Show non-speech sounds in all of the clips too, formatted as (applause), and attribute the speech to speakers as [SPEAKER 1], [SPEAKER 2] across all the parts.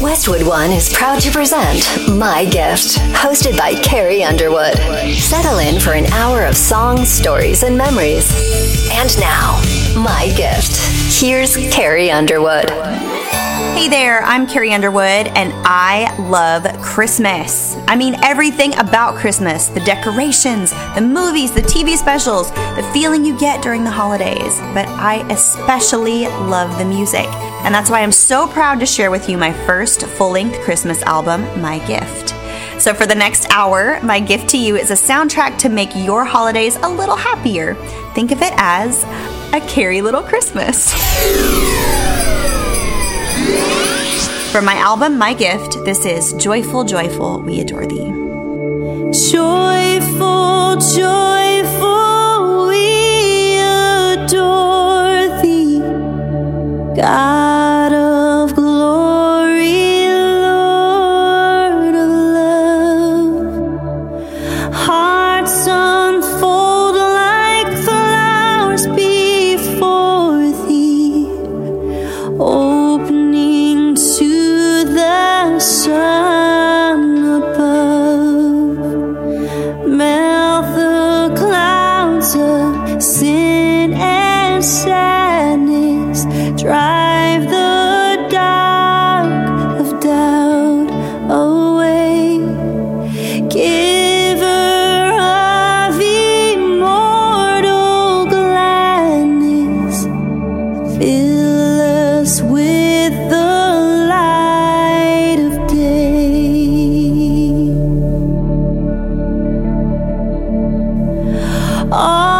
[SPEAKER 1] Westwood One is proud to present My Gift, hosted by Carrie Underwood. Settle in for an hour of songs, stories, and memories. And now, My Gift. Here's Carrie Underwood.
[SPEAKER 2] Hey there, I'm Carrie Underwood, and I love Christmas. I mean, everything about Christmas the decorations, the movies, the TV specials, the feeling you get during the holidays. But I especially love the music, and that's why I'm so proud to share with you my first full length Christmas album, My Gift. So, for the next hour, my gift to you is a soundtrack to make your holidays a little happier. Think of it as a Carrie Little Christmas. For my album, My Gift, this is Joyful, Joyful, We Adore Thee.
[SPEAKER 3] Joyful, joyful, we adore thee, God All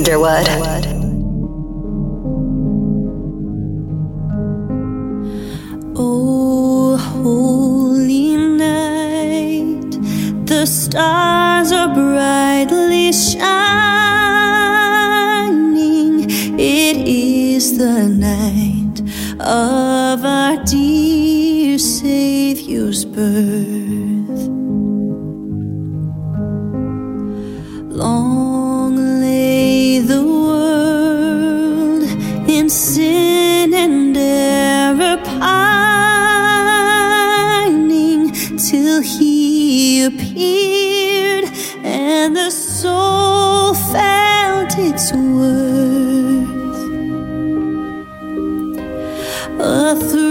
[SPEAKER 1] Underwood.
[SPEAKER 3] Oh, holy night, the stars are brightly shining. It is the night of our dear Savior's birth. soul felt its worth. Uh,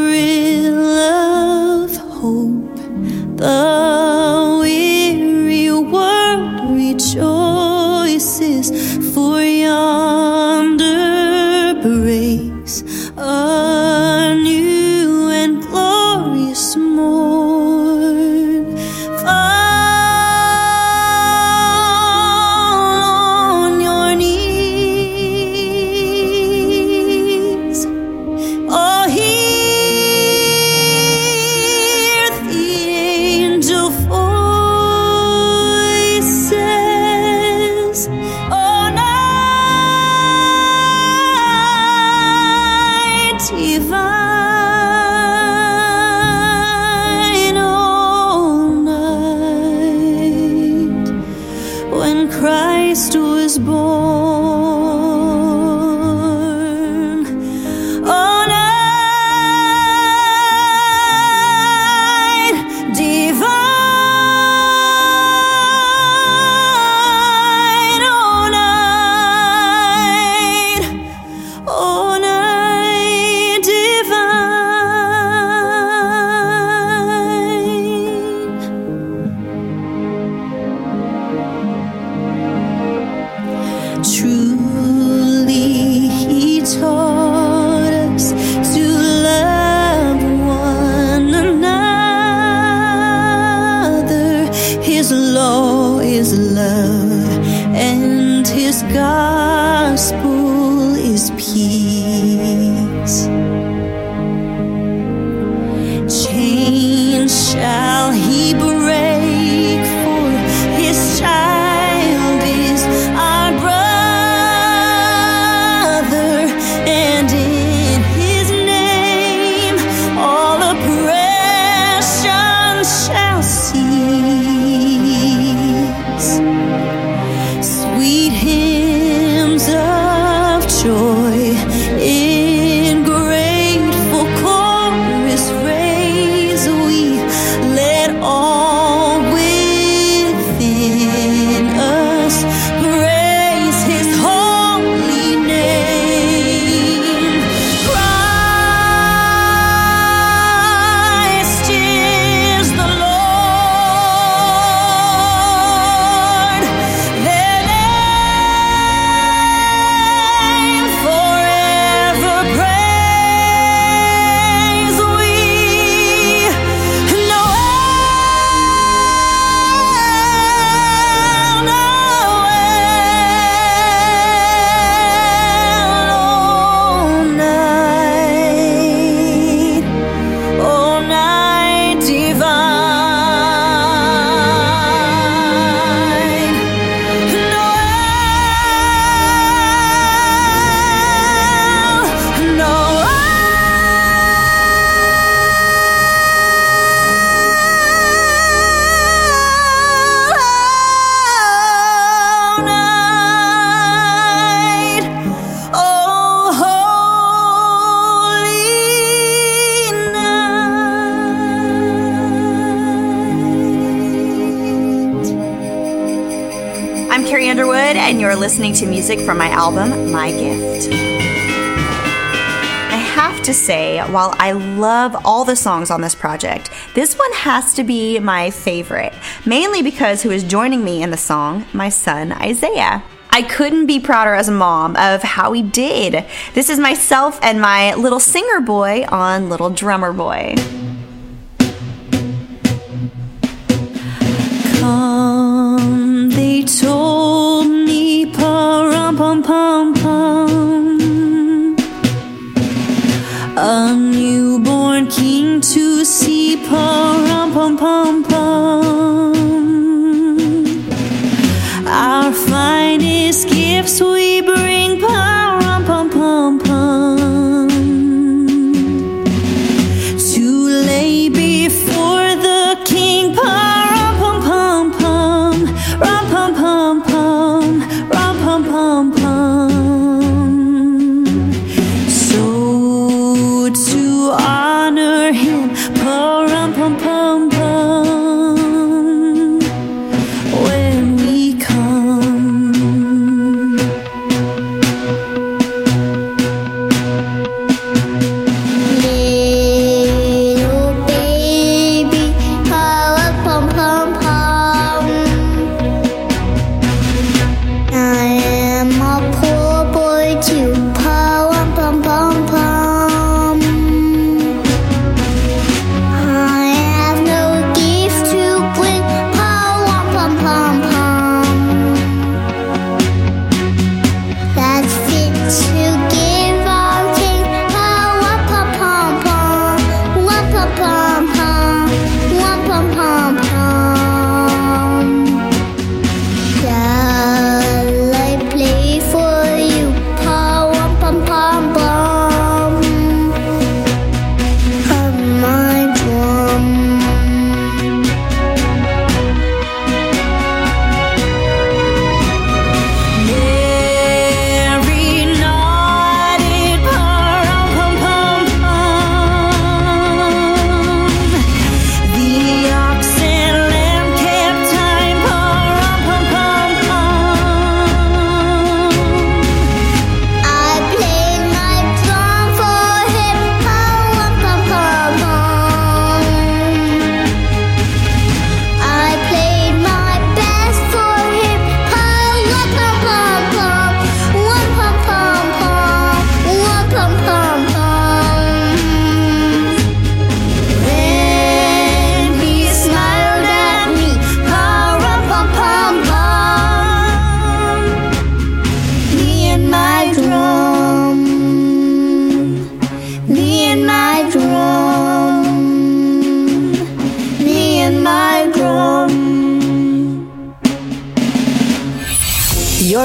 [SPEAKER 2] I'm Carrie Underwood, and you're listening to music from my album, My Gift. I have to say, while I love all the songs on this project, this one has to be my favorite, mainly because who is joining me in the song, my son Isaiah. I couldn't be prouder as a mom of how he did. This is myself and my little singer boy on Little Drummer Boy.
[SPEAKER 3] Told me, pum pum pum pum. A newborn king to see, pum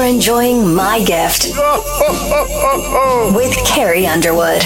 [SPEAKER 3] enjoying My Gift (laughs) with Carrie Underwood.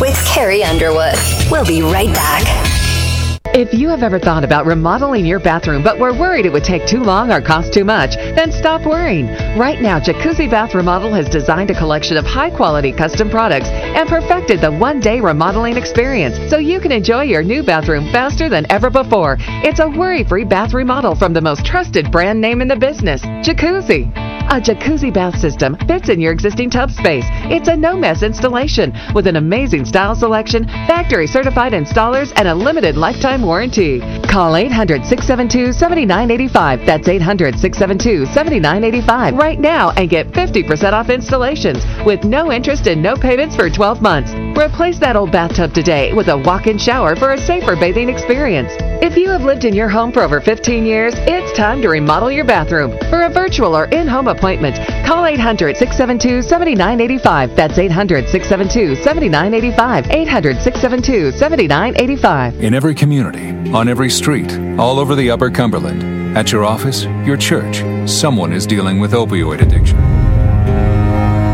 [SPEAKER 3] With Carrie Underwood. We'll be right back.
[SPEAKER 4] If you have ever thought about remodeling your bathroom but were worried it would take too long or cost too much, then stop worrying. Right now, Jacuzzi Bath Remodel has designed a collection of high quality custom products and perfected the one day remodeling experience so you can enjoy your new bathroom faster than ever before. It's a worry free bath remodel from the most trusted brand name in the business, Jacuzzi. A jacuzzi bath system fits in your existing tub space. It's a no mess installation with an amazing style selection, factory certified installers, and a limited lifetime warranty. Call 800 672 7985. That's 800 672 7985 right now and get 50% off installations with no interest and no payments for 12 months. Replace that old bathtub today with a walk in shower for a safer bathing experience. If you have lived in your home for over 15 years, it's time to remodel your bathroom. For a virtual or in home appointment, call 800 672 7985. That's 800 672 7985. 800 672 7985.
[SPEAKER 5] In every community, on every street, all over the Upper Cumberland, at your office, your church, someone is dealing with opioid addiction.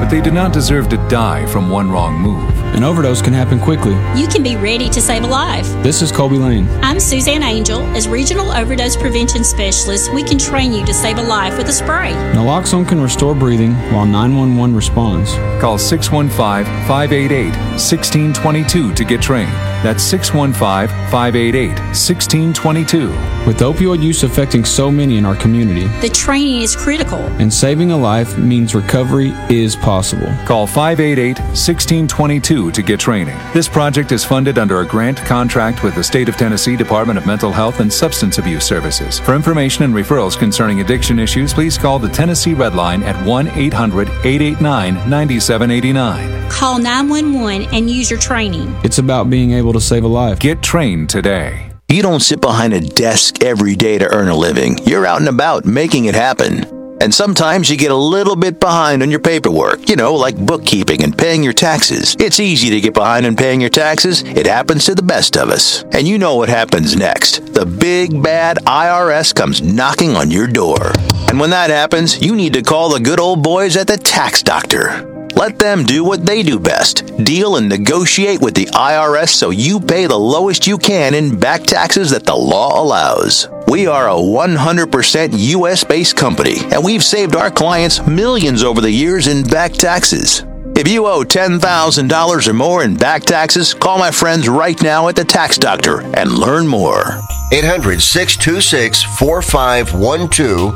[SPEAKER 5] But they do not deserve to die from one wrong move.
[SPEAKER 6] An overdose can happen quickly.
[SPEAKER 7] You can be ready to save a life.
[SPEAKER 6] This is Colby Lane.
[SPEAKER 7] I'm Suzanne Angel. As Regional Overdose Prevention Specialist, we can train you to save a life with a spray.
[SPEAKER 6] Naloxone can restore breathing while 911 responds.
[SPEAKER 5] Call 615 588 1622 to get trained. That's 615 588 1622.
[SPEAKER 6] With opioid use affecting so many in our community,
[SPEAKER 7] The training is critical.
[SPEAKER 6] and saving a life means recovery is possible.
[SPEAKER 5] Call 588 1622 to get training. This project is funded under a grant contract with the State of Tennessee Department of Mental Health and Substance Abuse Services. For information and referrals concerning addiction issues, please call the Tennessee Red Line at 1 800 889 9789.
[SPEAKER 7] Call 911 and use your training.
[SPEAKER 6] It's about being able to save a life.
[SPEAKER 5] Get trained today.
[SPEAKER 8] You don't sit behind a desk every day to earn a living. You're out and about making it happen. And sometimes you get a little bit behind on your paperwork, you know, like bookkeeping and paying your taxes. It's easy to get behind on paying your taxes. It happens to the best of us. And you know what happens next. The big bad IRS comes knocking on your door. And when that happens, you need to call the good old boys at the tax doctor. Let them do what they do best deal and negotiate with the IRS so you pay the lowest you can in back taxes that the law allows. We are a 100% US based company, and we've saved our clients millions over the years in back taxes. If you owe $10,000 or more in back taxes, call my friends right now at the Tax Doctor and learn more.
[SPEAKER 9] 800 626 4512.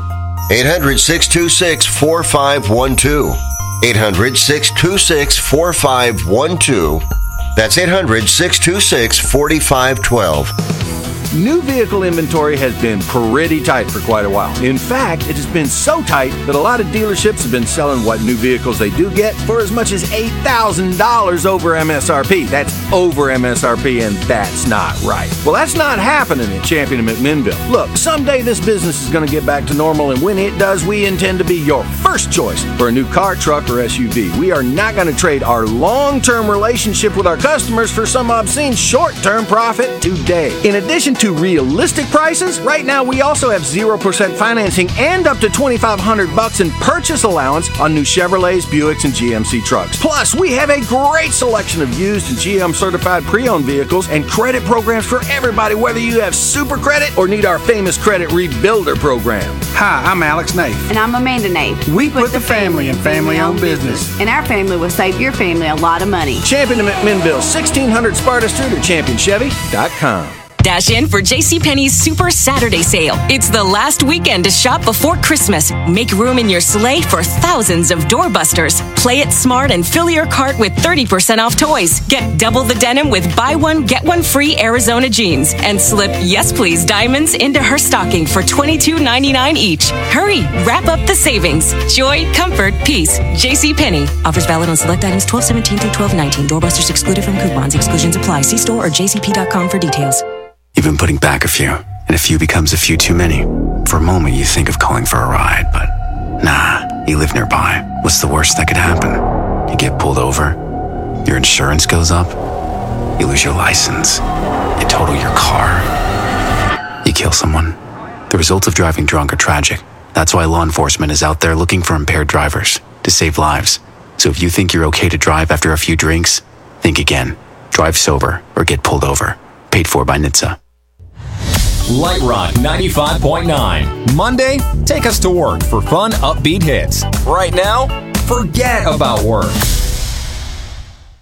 [SPEAKER 9] 800 626 4512. 800 626 4512. That's 800 626 4512.
[SPEAKER 10] New vehicle inventory has been pretty tight for quite a while. In fact, it has been so tight that a lot of dealerships have been selling what new vehicles they do get for as much as $8,000 over MSRP. That's over MSRP, and that's not right. Well, that's not happening at Champion and McMinnville. Look, someday this business is going to get back to normal, and when it does, we intend to be your first choice for a new car, truck, or SUV. We are not going to trade our long term relationship with our customers for some obscene short term profit today. In addition to realistic prices, right now we also have 0% financing and up to 2500 bucks in purchase allowance on new Chevrolets, Buicks, and GMC trucks. Plus, we have a great selection of used and GM certified pre-owned vehicles and credit programs for everybody, whether you have super credit or need our famous credit rebuilder program.
[SPEAKER 11] Hi, I'm Alex Nafe.
[SPEAKER 12] And I'm Amanda Nafe.
[SPEAKER 11] We, put, the family in family owned business.
[SPEAKER 12] And our family will save your family a lot of money.
[SPEAKER 10] Champion of McMinnville, 1600 Sparta Street or championchevy.com.
[SPEAKER 13] Dash in for JCPenney's Super Saturday sale. It's the last weekend to shop before Christmas. Make room in your sleigh for thousands of doorbusters. Play it smart and fill your cart with 30% off toys. Get double the denim with buy one, get one free Arizona jeans. And slip Yes Please diamonds into her stocking for $22.99 each. Hurry, wrap up the savings. Joy, comfort, peace. JCPenney. Offers valid on select items 1217 through 1219. Doorbusters excluded from coupons. Exclusions apply. See store or jcp.com for details.
[SPEAKER 14] You've been putting back a few, and a few becomes a few too many. For a moment, you think of calling for a ride, but nah, you live nearby. What's the worst that could happen? You get pulled over, your insurance goes up, you lose your license, you total your car, you kill someone. The results of driving drunk are tragic. That's why law enforcement is out there looking for impaired drivers to save lives. So if you think you're okay to drive after a few drinks, think again. Drive sober or get pulled over. Paid for by NHTSA.
[SPEAKER 15] Light Rock 95.9. Monday, take us to work for fun, upbeat hits. Right now, forget about work.